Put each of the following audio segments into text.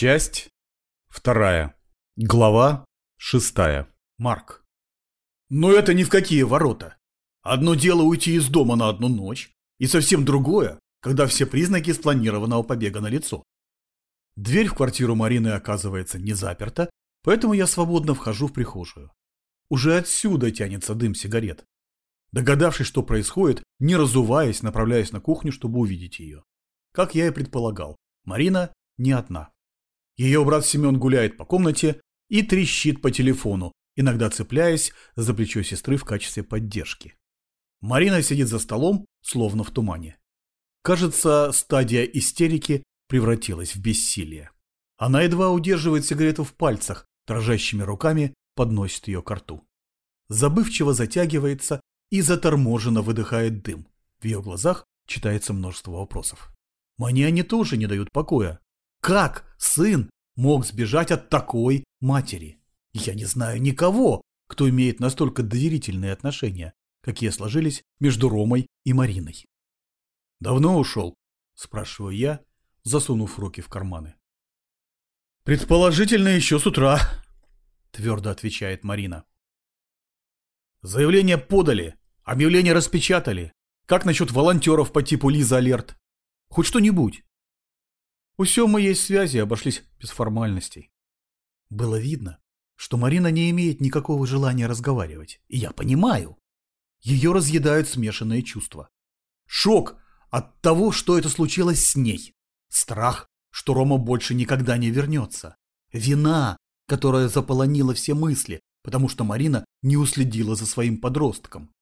Часть вторая. Глава шестая. Марк. Но это ни в какие ворота. Одно дело уйти из дома на одну ночь, и совсем другое, когда все признаки спланированного побега налицо. Дверь в квартиру Марины оказывается не заперта, поэтому я свободно вхожу в прихожую. Уже отсюда тянется дым сигарет. Догадавшись, что происходит, не разуваясь, направляюсь на кухню, чтобы увидеть ее. Как я и предполагал, Марина не одна. Ее брат Семен гуляет по комнате и трещит по телефону, иногда цепляясь за плечо сестры в качестве поддержки. Марина сидит за столом, словно в тумане. Кажется, стадия истерики превратилась в бессилие. Она едва удерживает сигарету в пальцах, дрожащими руками подносит ее к рту. Забывчиво затягивается и заторможенно выдыхает дым. В ее глазах читается множество вопросов. Мне они тоже не дают покоя. Как сын мог сбежать от такой матери? Я не знаю никого, кто имеет настолько доверительные отношения, какие сложились между Ромой и Мариной. «Давно ушел?» – спрашиваю я, засунув руки в карманы. «Предположительно, еще с утра», – твердо отвечает Марина. «Заявление подали, объявление распечатали. Как насчет волонтеров по типу Лиза Алерт? Хоть что-нибудь?» У Семы есть связи, обошлись без формальностей. Было видно, что Марина не имеет никакого желания разговаривать. И я понимаю. Ее разъедают смешанные чувства. Шок от того, что это случилось с ней. Страх, что Рома больше никогда не вернется. Вина, которая заполонила все мысли, потому что Марина не уследила за своим подростком.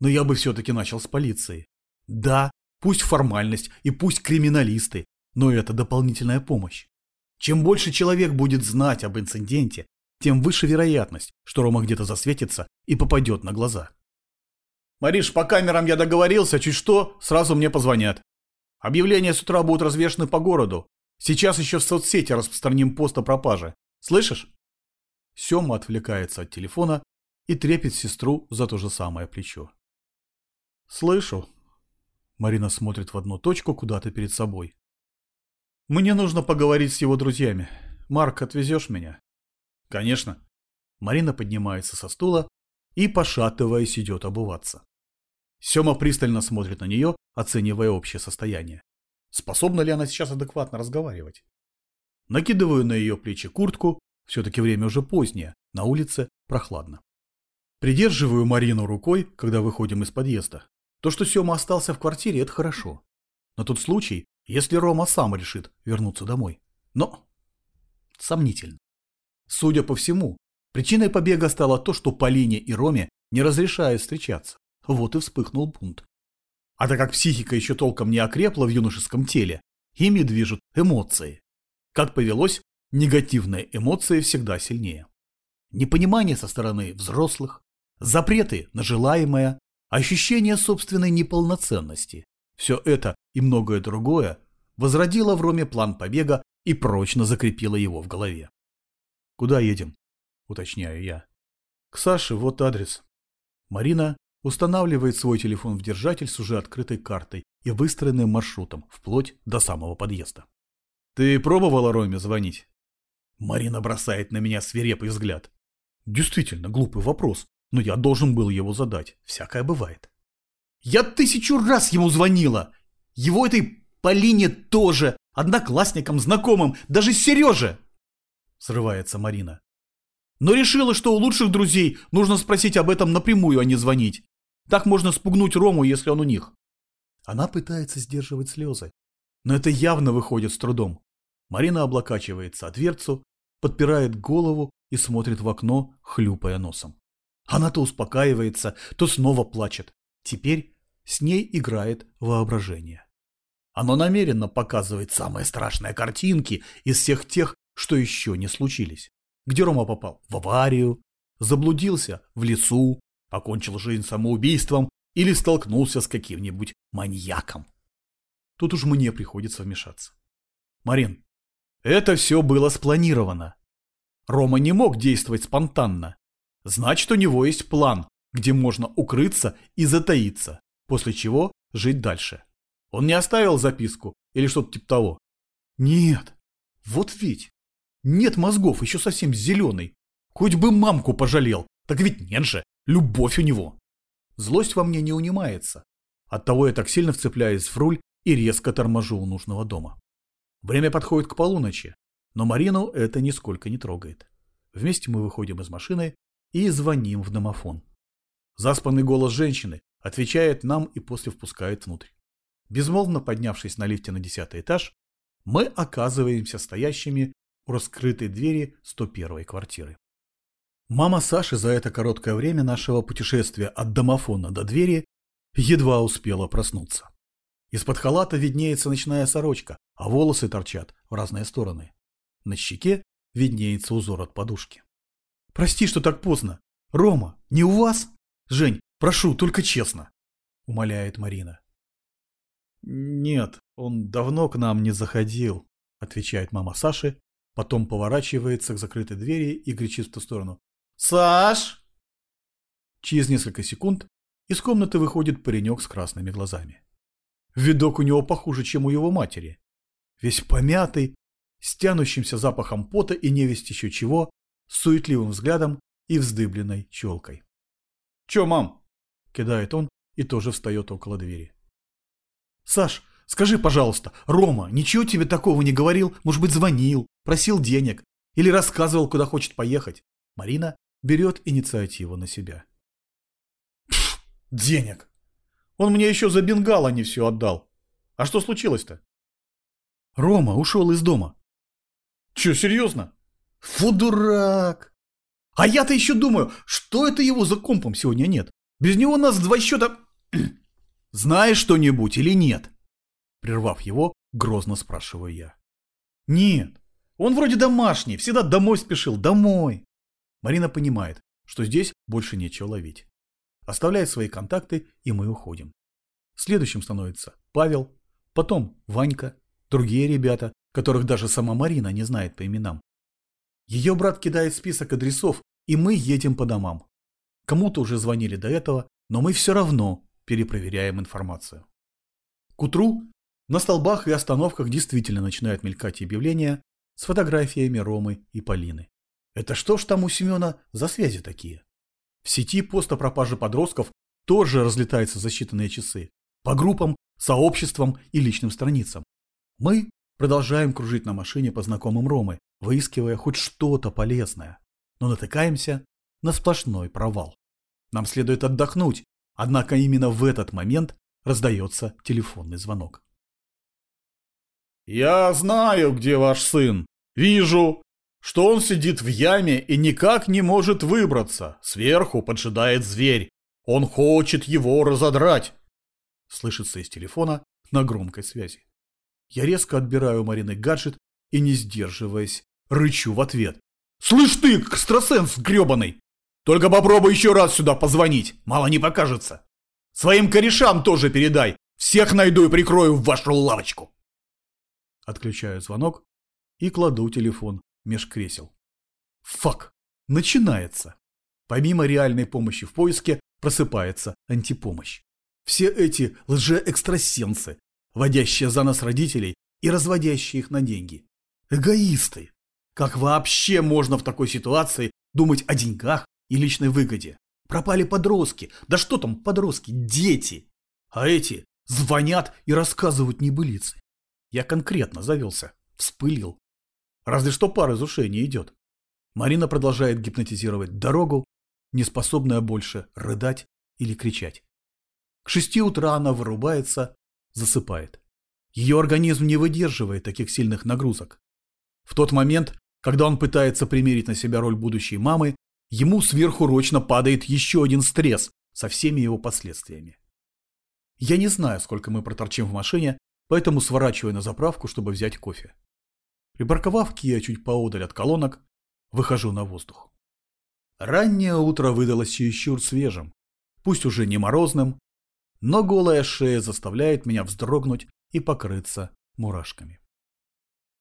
Но я бы все-таки начал с полиции. Да, пусть формальность и пусть криминалисты, но это дополнительная помощь. Чем больше человек будет знать об инциденте, тем выше вероятность, что Рома где-то засветится и попадет на глаза. «Мариш, по камерам я договорился, чуть что, сразу мне позвонят. Объявления с утра будут развешаны по городу. Сейчас еще в соцсети распространим пост о пропаже. Слышишь?» Сема отвлекается от телефона и трепет сестру за то же самое плечо. «Слышу». Марина смотрит в одну точку куда-то перед собой. Мне нужно поговорить с его друзьями. Марк, отвезешь меня? Конечно. Марина поднимается со стула и, пошатываясь, идет обуваться. Сема пристально смотрит на нее, оценивая общее состояние. Способна ли она сейчас адекватно разговаривать? Накидываю на ее плечи куртку, все-таки время уже позднее, на улице прохладно. Придерживаю Марину рукой, когда выходим из подъезда. То, что Сема остался в квартире, это хорошо. На тот случай, если Рома сам решит вернуться домой. Но сомнительно. Судя по всему, причиной побега стало то, что Полине и Роме не разрешают встречаться. Вот и вспыхнул бунт. А так как психика еще толком не окрепла в юношеском теле, ими движут эмоции. Как повелось, негативные эмоции всегда сильнее. Непонимание со стороны взрослых, запреты на желаемое, ощущение собственной неполноценности. Все это и многое другое возродило в Роме план побега и прочно закрепило его в голове. «Куда едем?» – уточняю я. «К Саше, вот адрес». Марина устанавливает свой телефон в держатель с уже открытой картой и выстроенным маршрутом, вплоть до самого подъезда. «Ты пробовала Роме звонить?» Марина бросает на меня свирепый взгляд. Действительно глупый вопрос, но я должен был его задать. Всякое бывает. Я тысячу раз ему звонила. Его этой Полине тоже, одноклассникам, знакомым, даже Сереже. Срывается Марина. Но решила, что у лучших друзей нужно спросить об этом напрямую, а не звонить. Так можно спугнуть Рому, если он у них. Она пытается сдерживать слезы. Но это явно выходит с трудом. Марина облокачивается о дверцу, подпирает голову и смотрит в окно, хлюпая носом. Она то успокаивается, то снова плачет. Теперь с ней играет воображение. Оно намеренно показывает самые страшные картинки из всех тех, что еще не случились. Где Рома попал? В аварию, заблудился в лесу, покончил жизнь самоубийством или столкнулся с каким-нибудь маньяком. Тут уж мне приходится вмешаться. Марин, это все было спланировано. Рома не мог действовать спонтанно. Значит, у него есть план, где можно укрыться и затаиться после чего жить дальше. Он не оставил записку или что-то типа того? Нет. Вот ведь. Нет мозгов, еще совсем зеленый. Хоть бы мамку пожалел. Так ведь нет же, любовь у него. Злость во мне не унимается. Оттого я так сильно вцепляюсь в руль и резко торможу у нужного дома. Время подходит к полуночи, но Марину это нисколько не трогает. Вместе мы выходим из машины и звоним в домофон. Заспанный голос женщины отвечает нам и после впускает внутрь. Безмолвно поднявшись на лифте на десятый этаж, мы оказываемся стоящими у раскрытой двери 101 квартиры. Мама Саши за это короткое время нашего путешествия от домофона до двери едва успела проснуться. Из-под халата виднеется ночная сорочка, а волосы торчат в разные стороны. На щеке виднеется узор от подушки. «Прости, что так поздно. Рома, не у вас?» «Жень, прошу, только честно», — умоляет Марина. «Нет, он давно к нам не заходил», — отвечает мама Саши, потом поворачивается к закрытой двери и кричит в ту сторону. «Саш!» Через несколько секунд из комнаты выходит паренек с красными глазами. Видок у него похуже, чем у его матери. Весь помятый, с тянущимся запахом пота и невесть еще чего, с суетливым взглядом и вздыбленной челкой. «Че, мам?» – кидает он и тоже встает около двери. «Саш, скажи, пожалуйста, Рома ничего тебе такого не говорил? Может быть, звонил, просил денег или рассказывал, куда хочет поехать?» Марина берет инициативу на себя. «Денег! Он мне еще за бенгала не все отдал. А что случилось-то? Рома ушел из дома. Че, серьезно? Фу, дурак! А я-то еще думаю, что это его за компом сегодня нет? Без него нас два счета... Знаешь что-нибудь или нет? Прервав его, грозно спрашиваю я. Нет, он вроде домашний, всегда домой спешил, домой. Марина понимает, что здесь больше нечего ловить оставляет свои контакты, и мы уходим. Следующим становится Павел, потом Ванька, другие ребята, которых даже сама Марина не знает по именам. Ее брат кидает список адресов, и мы едем по домам. Кому-то уже звонили до этого, но мы все равно перепроверяем информацию. К утру на столбах и остановках действительно начинают мелькать объявления с фотографиями Ромы и Полины. Это что ж там у Семена за связи такие? В сети пост о пропаже подростков тоже разлетается за считанные часы. По группам, сообществам и личным страницам. Мы продолжаем кружить на машине по знакомым Ромы, выискивая хоть что-то полезное. Но натыкаемся на сплошной провал. Нам следует отдохнуть, однако именно в этот момент раздается телефонный звонок. «Я знаю, где ваш сын. Вижу что он сидит в яме и никак не может выбраться. Сверху поджидает зверь. Он хочет его разодрать. Слышится из телефона на громкой связи. Я резко отбираю у Марины гаджет и, не сдерживаясь, рычу в ответ. «Слышь ты, экстрасенс гребаный! Только попробуй еще раз сюда позвонить, мало не покажется. Своим корешам тоже передай, всех найду и прикрою в вашу лавочку!» Отключаю звонок и кладу телефон меж кресел. Фак! Начинается! Помимо реальной помощи в поиске, просыпается антипомощь. Все эти лже-экстрасенсы, водящие за нас родителей и разводящие их на деньги. Эгоисты! Как вообще можно в такой ситуации думать о деньгах и личной выгоде? Пропали подростки. Да что там подростки? Дети! А эти звонят и рассказывают небылицы. Я конкретно завелся, вспылил. Разве что пар из ушей не идет. Марина продолжает гипнотизировать дорогу, не способная больше рыдать или кричать. К шести утра она вырубается, засыпает. Ее организм не выдерживает таких сильных нагрузок. В тот момент, когда он пытается примерить на себя роль будущей мамы, ему сверхурочно падает еще один стресс со всеми его последствиями. Я не знаю, сколько мы проторчим в машине, поэтому сворачиваю на заправку, чтобы взять кофе. Припарковав Кия чуть поодаль от колонок, выхожу на воздух. Раннее утро выдалось чересчур свежим, пусть уже не морозным, но голая шея заставляет меня вздрогнуть и покрыться мурашками.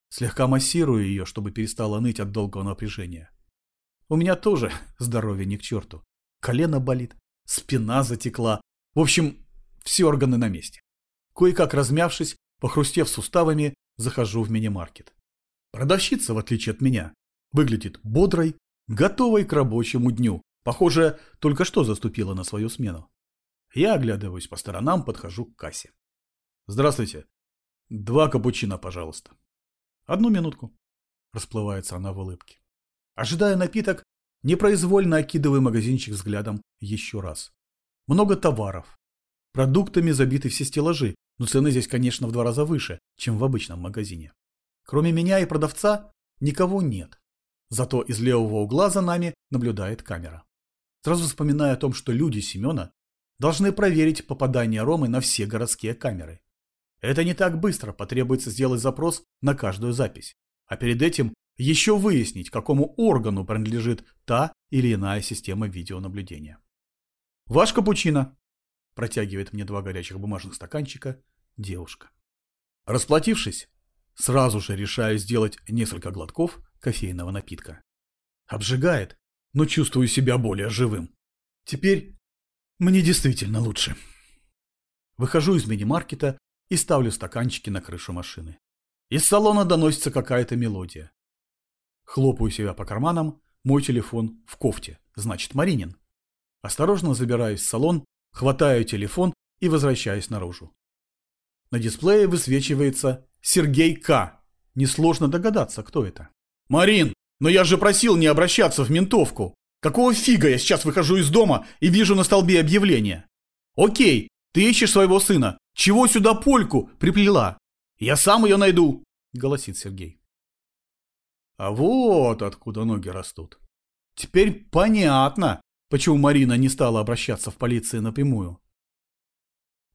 Слегка массирую ее, чтобы перестала ныть от долгого напряжения. У меня тоже здоровье не к черту. Колено болит, спина затекла. В общем, все органы на месте. Кое-как размявшись, похрустев суставами, захожу в мини-маркет. Продавщица, в отличие от меня, выглядит бодрой, готовой к рабочему дню. Похоже, только что заступила на свою смену. Я оглядываюсь по сторонам, подхожу к кассе. Здравствуйте. Два капучино, пожалуйста. Одну минутку. Расплывается она в улыбке. Ожидая напиток, непроизвольно окидываю магазинчик взглядом еще раз. Много товаров. Продуктами забиты все стеллажи, но цены здесь, конечно, в два раза выше, чем в обычном магазине. Кроме меня и продавца, никого нет. Зато из левого угла за нами наблюдает камера. Сразу вспоминая о том, что люди Семена должны проверить попадание Ромы на все городские камеры. Это не так быстро, потребуется сделать запрос на каждую запись. А перед этим еще выяснить, какому органу принадлежит та или иная система видеонаблюдения. «Ваш капучино!» – протягивает мне два горячих бумажных стаканчика девушка. Расплатившись, сразу же решаю сделать несколько глотков кофейного напитка. Обжигает, но чувствую себя более живым. Теперь мне действительно лучше. Выхожу из мини-маркета и ставлю стаканчики на крышу машины. Из салона доносится какая-то мелодия. Хлопаю себя по карманам, мой телефон в кофте, значит Маринин. Осторожно забираюсь в салон, хватаю телефон и возвращаюсь наружу. На дисплее высвечивается Сергей К. Несложно догадаться, кто это. «Марин, но я же просил не обращаться в ментовку. Какого фига я сейчас выхожу из дома и вижу на столбе объявление? Окей, ты ищешь своего сына. Чего сюда польку приплела? Я сам ее найду», — голосит Сергей. А вот откуда ноги растут. Теперь понятно, почему Марина не стала обращаться в полицию напрямую.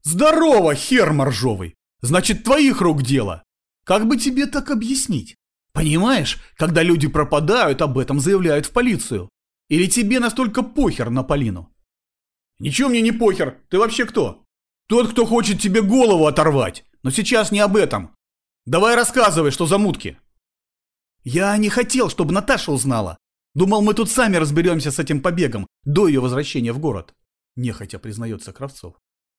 «Здорово, хер моржовый! Значит, твоих рук дело! Как бы тебе так объяснить? Понимаешь, когда люди пропадают, об этом заявляют в полицию. Или тебе настолько похер на Полину? Ничего мне не похер. Ты вообще кто? Тот, кто хочет тебе голову оторвать. Но сейчас не об этом. Давай рассказывай, что за мутки. Я не хотел, чтобы Наташа узнала. Думал, мы тут сами разберемся с этим побегом до ее возвращения в город. Нехотя признается Кравцов.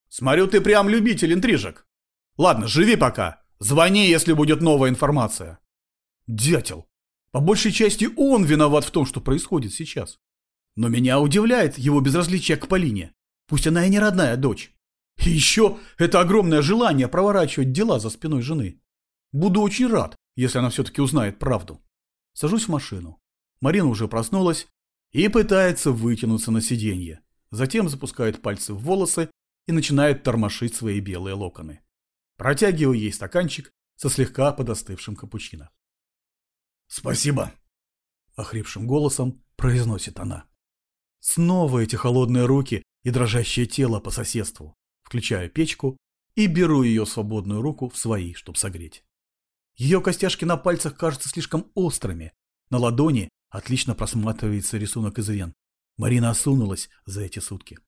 Смотрю, ты прям любитель интрижек. Ладно, живи пока. Звони, если будет новая информация. Дятел. По большей части он виноват в том, что происходит сейчас. Но меня удивляет его безразличие к Полине. Пусть она и не родная дочь. И еще это огромное желание проворачивать дела за спиной жены. Буду очень рад, если она все-таки узнает правду. Сажусь в машину. Марина уже проснулась и пытается вытянуться на сиденье. Затем запускает пальцы в волосы и начинает тормошить свои белые локоны. Протягиваю ей стаканчик со слегка подостывшим капучино. «Спасибо!» – охрипшим голосом произносит она. Снова эти холодные руки и дрожащее тело по соседству. Включаю печку и беру ее свободную руку в свои, чтобы согреть. Ее костяшки на пальцах кажутся слишком острыми. На ладони отлично просматривается рисунок из вен. Марина осунулась за эти сутки.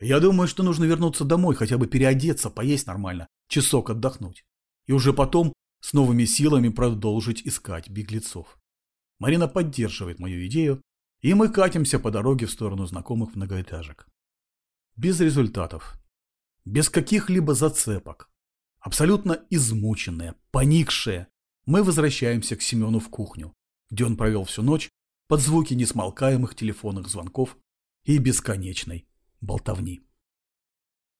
Я думаю, что нужно вернуться домой, хотя бы переодеться, поесть нормально, часок отдохнуть. И уже потом с новыми силами продолжить искать беглецов. Марина поддерживает мою идею, и мы катимся по дороге в сторону знакомых многоэтажек. Без результатов. Без каких-либо зацепок. Абсолютно измученные, поникшие, мы возвращаемся к Семену в кухню, где он провел всю ночь под звуки несмолкаемых телефонных звонков и бесконечной болтовни.